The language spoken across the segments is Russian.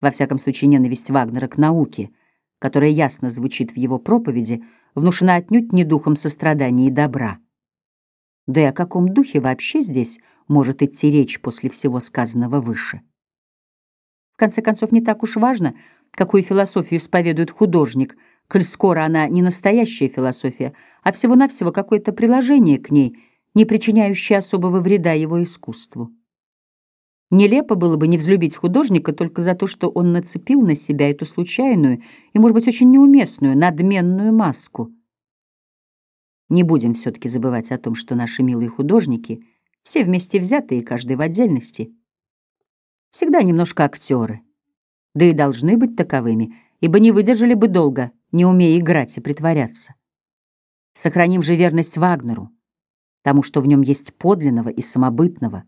Во всяком случае, ненависть Вагнера к науке, которая ясно звучит в его проповеди, внушена отнюдь не духом сострадания и добра. Да и о каком духе вообще здесь может идти речь после всего сказанного выше? В конце концов, не так уж важно, какую философию исповедует художник, коль скоро она не настоящая философия, а всего-навсего какое-то приложение к ней, не причиняющее особого вреда его искусству. Нелепо было бы не взлюбить художника только за то, что он нацепил на себя эту случайную и, может быть, очень неуместную, надменную маску. Не будем все-таки забывать о том, что наши милые художники, все вместе взятые, каждый в отдельности, всегда немножко актеры, да и должны быть таковыми, ибо не выдержали бы долго, не умея играть и притворяться. Сохраним же верность Вагнеру, тому, что в нем есть подлинного и самобытного,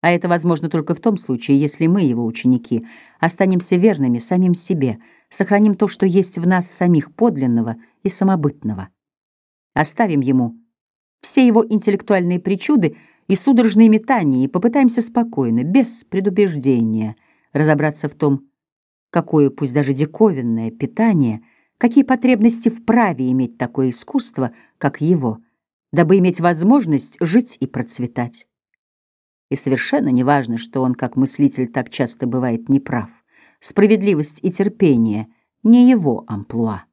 а это возможно только в том случае, если мы, его ученики, останемся верными самим себе, сохраним то, что есть в нас самих подлинного и самобытного. Оставим ему все его интеллектуальные причуды и судорожные метания и попытаемся спокойно, без предубеждения, разобраться в том, какое, пусть даже диковинное, питание, какие потребности вправе иметь такое искусство, как его, дабы иметь возможность жить и процветать. И совершенно неважно, что он, как мыслитель, так часто бывает неправ. Справедливость и терпение — не его амплуа.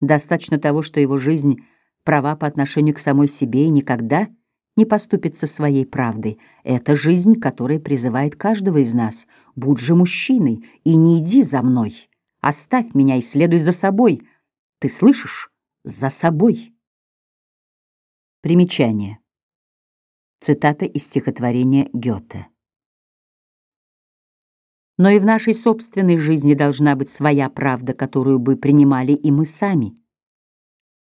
Достаточно того, что его жизнь права по отношению к самой себе и никогда не поступит со своей правдой. Это жизнь, которая призывает каждого из нас. Будь же мужчиной и не иди за мной. Оставь меня и следуй за собой. Ты слышишь? За собой. Примечание. Цитата из стихотворения Гёте. Но и в нашей собственной жизни должна быть своя правда, которую бы принимали и мы сами.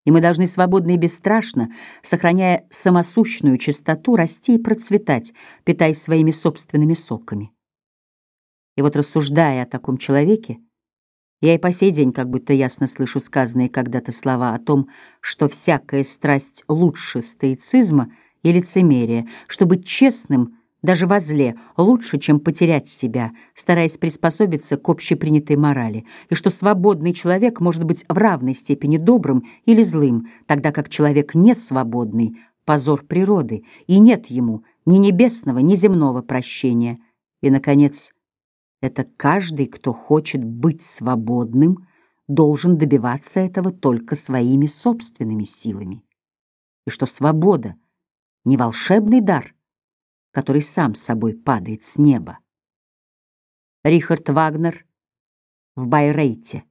И мы должны свободно и бесстрашно, сохраняя самосущную чистоту, расти и процветать, питаясь своими собственными соками. И вот рассуждая о таком человеке, я и по сей день как будто ясно слышу сказанные когда-то слова о том, что всякая страсть лучше стоицизма — и лицемерие, что быть честным даже во зле лучше, чем потерять себя, стараясь приспособиться к общепринятой морали, и что свободный человек может быть в равной степени добрым или злым, тогда как человек не свободный — позор природы, и нет ему ни небесного, ни земного прощения. И, наконец, это каждый, кто хочет быть свободным, должен добиваться этого только своими собственными силами. И что свобода — не волшебный дар, который сам собой падает с неба. Рихард Вагнер в Байрейте